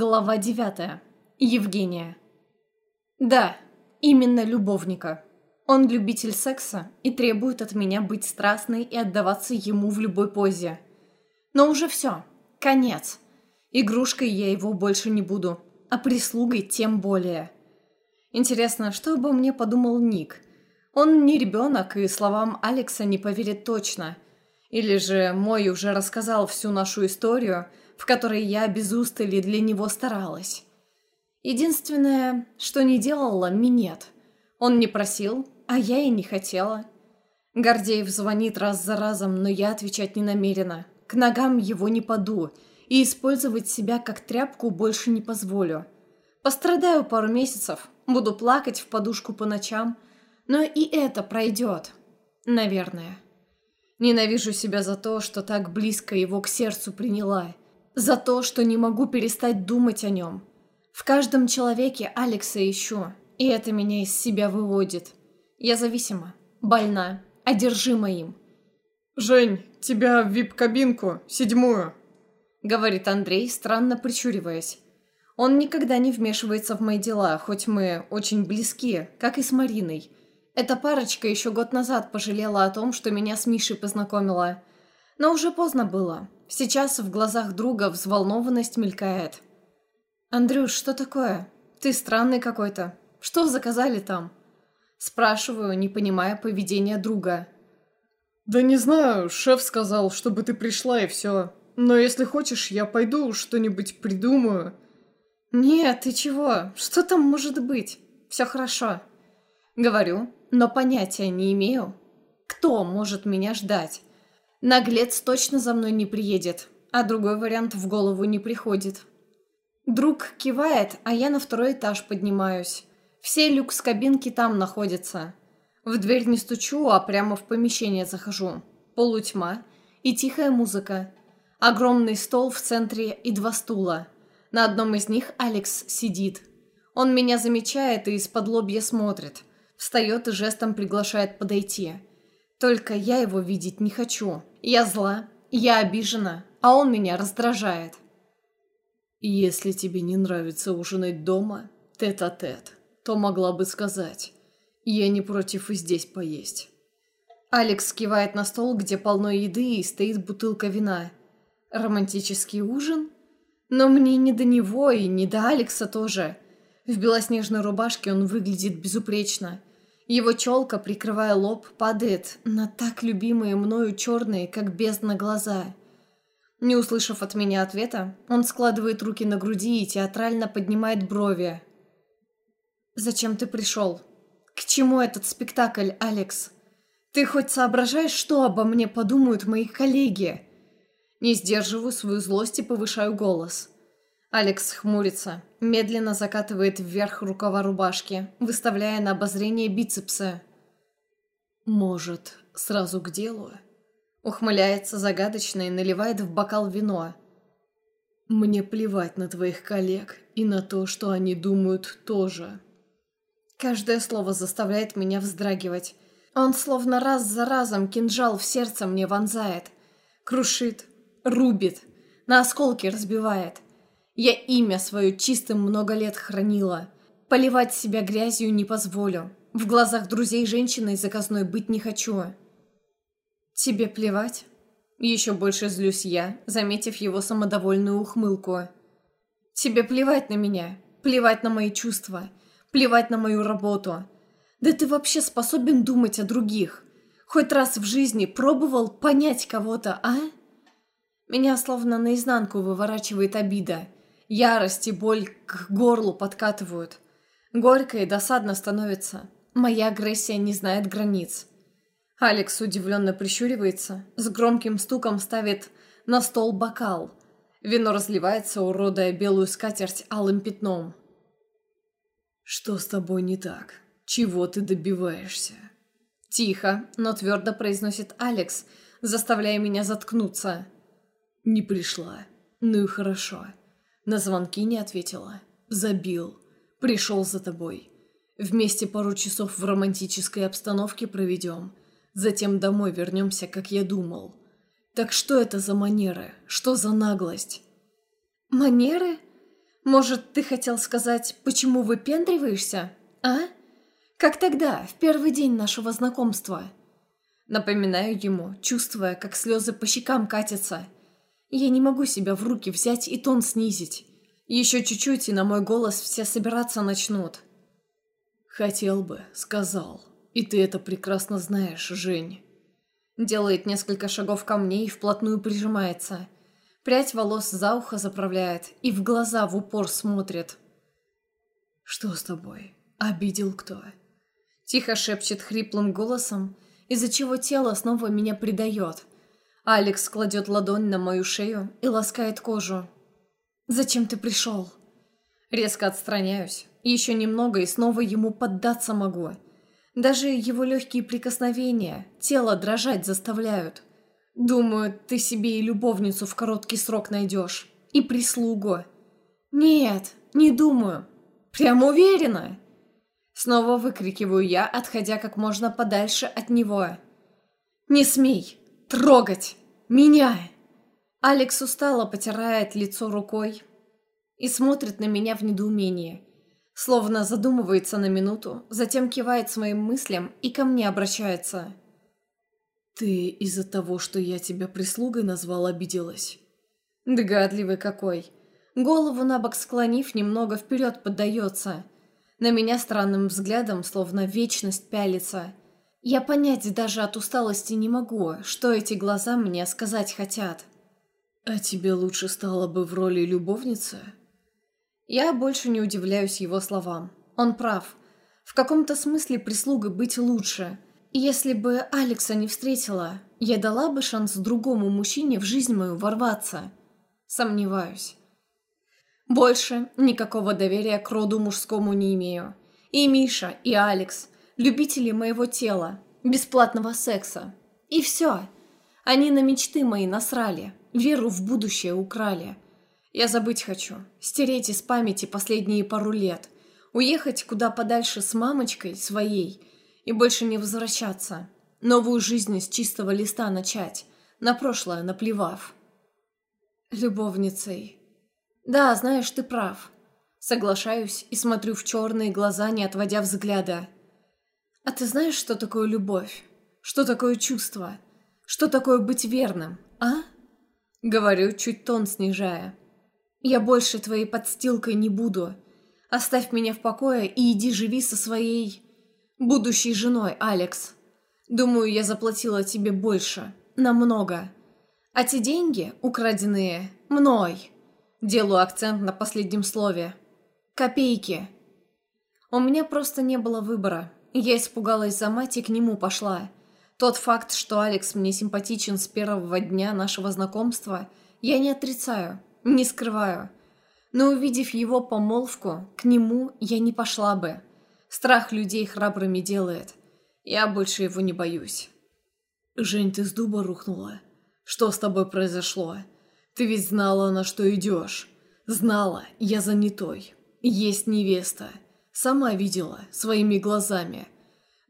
Глава 9. Евгения. Да, именно любовника. Он любитель секса и требует от меня быть страстной и отдаваться ему в любой позе. Но уже все. Конец. Игрушкой я его больше не буду, а прислугой тем более. Интересно, что обо мне подумал Ник? Он не ребенок и словам Алекса не поверит точно. Или же мой уже рассказал всю нашу историю – в которой я без устали для него старалась. Единственное, что не делала, минет. Он не просил, а я и не хотела. Гордеев звонит раз за разом, но я отвечать не намерена. К ногам его не паду, и использовать себя как тряпку больше не позволю. Пострадаю пару месяцев, буду плакать в подушку по ночам, но и это пройдет. Наверное. Ненавижу себя за то, что так близко его к сердцу приняла – за то, что не могу перестать думать о нем. В каждом человеке Алекса ищу, и это меня из себя выводит. Я зависима, больна, одержима им. «Жень, тебя в вип-кабинку, седьмую», — говорит Андрей, странно причуриваясь. Он никогда не вмешивается в мои дела, хоть мы очень близки, как и с Мариной. Эта парочка еще год назад пожалела о том, что меня с Мишей познакомила. Но уже поздно было. Сейчас в глазах друга взволнованность мелькает. «Андрюш, что такое? Ты странный какой-то. Что заказали там?» Спрашиваю, не понимая поведения друга. «Да не знаю, шеф сказал, чтобы ты пришла и все. Но если хочешь, я пойду, что-нибудь придумаю». «Нет, ты чего? Что там может быть? Все хорошо». Говорю, но понятия не имею. Кто может меня ждать? Наглец точно за мной не приедет, а другой вариант в голову не приходит. Друг кивает, а я на второй этаж поднимаюсь. Все люкс-кабинки там находятся. В дверь не стучу, а прямо в помещение захожу. Полутьма и тихая музыка. Огромный стол в центре и два стула. На одном из них Алекс сидит. Он меня замечает и из-под лобья смотрит. Встает и жестом приглашает подойти. Только я его видеть не хочу. Я зла, я обижена, а он меня раздражает. Если тебе не нравится ужинать дома, тет-а-тет, -тет, то могла бы сказать. Я не против и здесь поесть. Алекс кивает на стол, где полно еды и стоит бутылка вина. Романтический ужин? Но мне не до него и не до Алекса тоже. В белоснежной рубашке он выглядит безупречно. Его челка, прикрывая лоб, падает на так любимые мною черные, как бездна, глаза. Не услышав от меня ответа, он складывает руки на груди и театрально поднимает брови. «Зачем ты пришел? К чему этот спектакль, Алекс? Ты хоть соображаешь, что обо мне подумают мои коллеги?» Не сдерживаю свою злость и повышаю голос. Алекс хмурится, медленно закатывает вверх рукава рубашки, выставляя на обозрение бицепсы. «Может, сразу к делу?» Ухмыляется загадочно и наливает в бокал вино. «Мне плевать на твоих коллег и на то, что они думают тоже». Каждое слово заставляет меня вздрагивать. Он словно раз за разом кинжал в сердце мне вонзает. Крушит, рубит, на осколки разбивает. Я имя свое чистым много лет хранила. Поливать себя грязью не позволю. В глазах друзей женщиной заказной быть не хочу. Тебе плевать? Еще больше злюсь я, заметив его самодовольную ухмылку. Тебе плевать на меня, плевать на мои чувства, плевать на мою работу. Да ты вообще способен думать о других? Хоть раз в жизни пробовал понять кого-то, а? Меня словно наизнанку выворачивает обида – Ярость и боль к горлу подкатывают. Горько и досадно становится. Моя агрессия не знает границ. Алекс удивленно прищуривается, с громким стуком ставит на стол бокал. Вино разливается, уродая белую скатерть алым пятном. «Что с тобой не так? Чего ты добиваешься?» Тихо, но твердо произносит Алекс, заставляя меня заткнуться. «Не пришла. Ну и хорошо. На звонки не ответила. Забил. Пришел за тобой. Вместе пару часов в романтической обстановке проведем. Затем домой вернемся, как я думал. Так что это за манеры? Что за наглость? Манеры? Может, ты хотел сказать, почему выпендриваешься? А? Как тогда, в первый день нашего знакомства? Напоминаю ему, чувствуя, как слезы по щекам катятся. Я не могу себя в руки взять и тон снизить. Еще чуть-чуть, и на мой голос все собираться начнут. «Хотел бы», — сказал. «И ты это прекрасно знаешь, Жень». Делает несколько шагов ко мне и вплотную прижимается. Прядь волос за ухо заправляет и в глаза в упор смотрит. «Что с тобой? Обидел кто?» Тихо шепчет хриплым голосом, из-за чего тело снова меня предает. Алекс кладет ладонь на мою шею и ласкает кожу. «Зачем ты пришел?» Резко отстраняюсь. Еще немного и снова ему поддаться могу. Даже его легкие прикосновения тело дрожать заставляют. Думаю, ты себе и любовницу в короткий срок найдешь. И прислугу. Нет, не думаю. Прям уверена. Снова выкрикиваю я, отходя как можно подальше от него. «Не смей трогать меня!» Алекс устало потирает лицо рукой и смотрит на меня в недоумении. Словно задумывается на минуту, затем кивает своим мыслям и ко мне обращается. «Ты из-за того, что я тебя прислугой назвал, обиделась?» Догадливый какой. Голову на бок склонив, немного вперед поддается. На меня странным взглядом, словно вечность пялится. Я понять даже от усталости не могу, что эти глаза мне сказать хотят. «А тебе лучше стало бы в роли любовницы?» Я больше не удивляюсь его словам. Он прав. В каком-то смысле прислугой быть лучше. И если бы Алекса не встретила, я дала бы шанс другому мужчине в жизнь мою ворваться. Сомневаюсь. Больше никакого доверия к роду мужскому не имею. И Миша, и Алекс – любители моего тела, бесплатного секса. И все. Они на мечты мои насрали веру в будущее украли. Я забыть хочу, стереть из памяти последние пару лет, уехать куда подальше с мамочкой своей и больше не возвращаться. Новую жизнь с чистого листа начать, на прошлое наплевав. Любовницей. Да, знаешь, ты прав. Соглашаюсь и смотрю в черные глаза, не отводя взгляда. А ты знаешь, что такое любовь? Что такое чувство? Что такое быть верным, а? Говорю, чуть тон снижая. «Я больше твоей подстилкой не буду. Оставь меня в покое и иди живи со своей... будущей женой, Алекс. Думаю, я заплатила тебе больше. Намного. А те деньги, украденные, мной. Делаю акцент на последнем слове. Копейки. У меня просто не было выбора. Я испугалась за мать и к нему пошла. Тот факт, что Алекс мне симпатичен с первого дня нашего знакомства, я не отрицаю, не скрываю. Но увидев его помолвку, к нему я не пошла бы. Страх людей храбрыми делает. Я больше его не боюсь. «Жень, ты с дуба рухнула? Что с тобой произошло? Ты ведь знала, на что идешь. Знала, я занятой. Есть невеста. Сама видела, своими глазами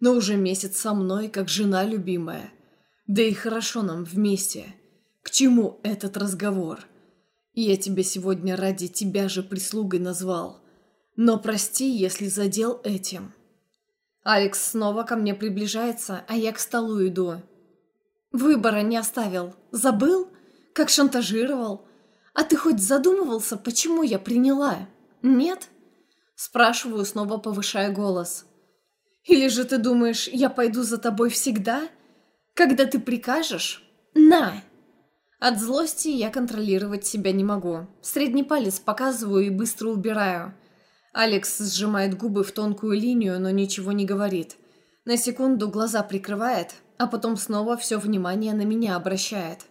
но уже месяц со мной, как жена любимая. Да и хорошо нам вместе. К чему этот разговор? Я тебя сегодня ради тебя же прислугой назвал. Но прости, если задел этим. Алекс снова ко мне приближается, а я к столу иду. Выбора не оставил. Забыл? Как шантажировал? А ты хоть задумывался, почему я приняла? Нет? Спрашиваю, снова повышая голос. Или же ты думаешь, я пойду за тобой всегда? Когда ты прикажешь? На!» От злости я контролировать себя не могу. Средний палец показываю и быстро убираю. Алекс сжимает губы в тонкую линию, но ничего не говорит. На секунду глаза прикрывает, а потом снова все внимание на меня обращает.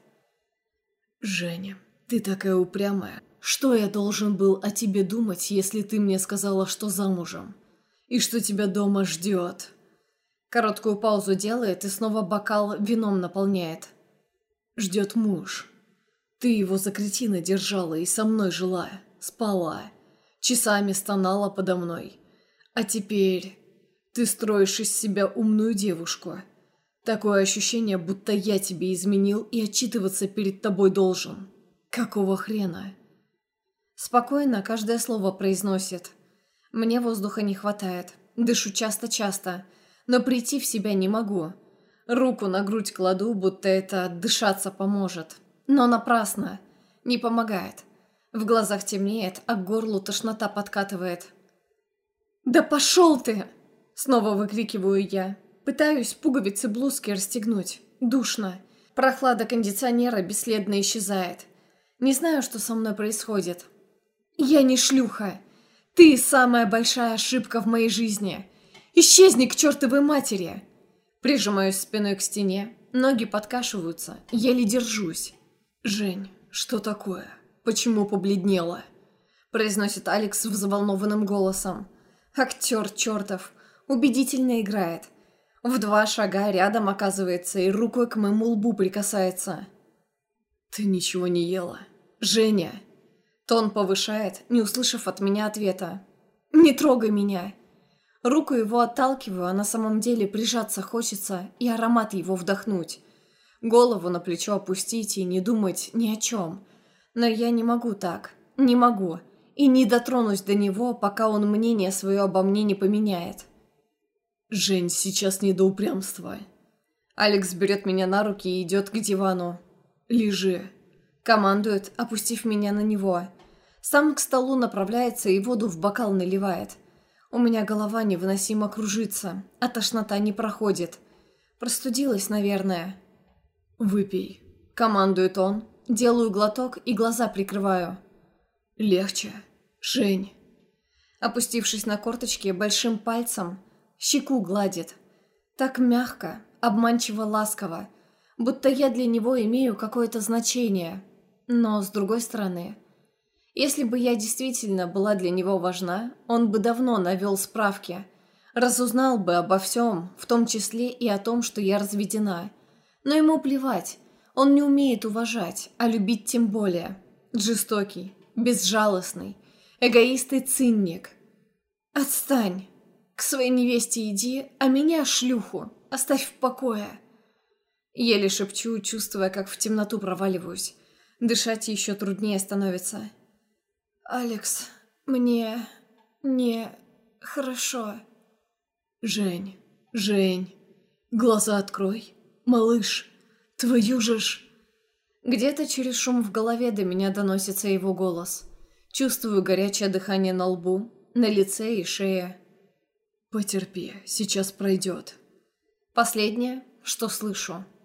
«Женя, ты такая упрямая. Что я должен был о тебе думать, если ты мне сказала, что замужем?» и что тебя дома ждет». Короткую паузу делает и снова бокал вином наполняет. «Ждет муж. Ты его за кретина держала и со мной жила, спала, часами стонала подо мной. А теперь ты строишь из себя умную девушку. Такое ощущение, будто я тебе изменил и отчитываться перед тобой должен. Какого хрена?» Спокойно каждое слово произносит. Мне воздуха не хватает. Дышу часто-часто, но прийти в себя не могу. Руку на грудь кладу, будто это дышаться поможет. Но напрасно. Не помогает. В глазах темнеет, а к горлу тошнота подкатывает. «Да пошел ты!» Снова выкрикиваю я. Пытаюсь пуговицы блузки расстегнуть. Душно. Прохлада кондиционера бесследно исчезает. Не знаю, что со мной происходит. Я не шлюха. Ты самая большая ошибка в моей жизни. Исчезни к чертовой матери. Прижимаюсь спиной к стене. Ноги подкашиваются. Еле держусь. Жень, что такое? Почему побледнела? Произносит Алекс взволнованным голосом. Актер чертов. Убедительно играет. В два шага рядом оказывается и рукой к моему лбу прикасается. «Ты ничего не ела. Женя!» Тон повышает, не услышав от меня ответа. «Не трогай меня!» Руку его отталкиваю, а на самом деле прижаться хочется и аромат его вдохнуть. Голову на плечо опустить и не думать ни о чем. Но я не могу так. Не могу. И не дотронусь до него, пока он мнение свое обо мне не поменяет. «Жень, сейчас не до упрямства». Алекс берет меня на руки и идет к дивану. «Лежи». Командует, опустив меня на него. Сам к столу направляется и воду в бокал наливает. У меня голова невыносимо кружится, а тошнота не проходит. Простудилась, наверное. «Выпей», — командует он. Делаю глоток и глаза прикрываю. «Легче. Жень». Опустившись на корточки, большим пальцем щеку гладит. Так мягко, обманчиво ласково, будто я для него имею какое-то значение. Но, с другой стороны, если бы я действительно была для него важна, он бы давно навел справки, разузнал бы обо всем, в том числе и о том, что я разведена. Но ему плевать, он не умеет уважать, а любить тем более. Жестокий, безжалостный, эгоист и цинник. Отстань. К своей невесте иди, а меня, шлюху, оставь в покое. Еле шепчу, чувствуя, как в темноту проваливаюсь. Дышать еще труднее становится. «Алекс, мне... не... хорошо». «Жень, Жень, глаза открой. Малыш, твою же ж...» Где-то через шум в голове до меня доносится его голос. Чувствую горячее дыхание на лбу, на лице и шее. «Потерпи, сейчас пройдет». Последнее, что слышу –